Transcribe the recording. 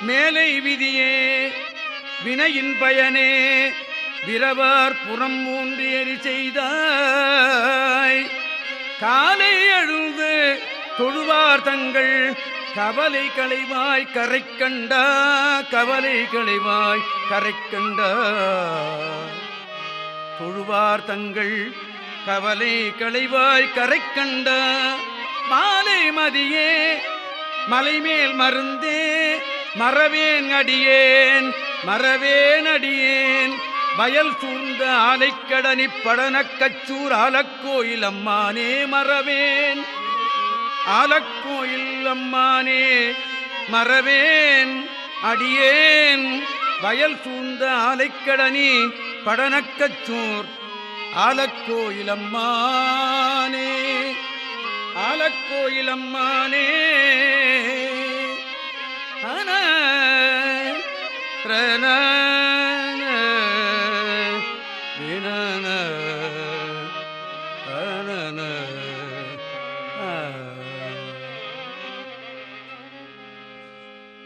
மேலை விதியே வினையின் பயனே விரவார் புறம் மூன்றியறி செய்தாய். காலை எழுந்து தொழுவார் தங்கள் கவலை களைவாய் கரை கண்டா கவலை களைவாய் கரை கண்டா. தொழுவார் தங்கள் கவலை களைவாய் கரை கண்ட. மதியே மலைமேல் மருந்தே மறவேன் அடியேன் மறவேன் அடியேன். வயல் சூழ்ந்த ஆலைக்கடனி படனக்கச்சூர் ஆலக்கோயில் அம்மானே மறவேன். ஆலக்கோயில் அம்மானே மறவேன் அடியேன். வயல் சூழ்ந்த ஆலைக்கடனி படனக்கச்சூர் ஆலக்கோயில் அம்மானே. ആലക്കോയിലമ്മാനേ. പ്രന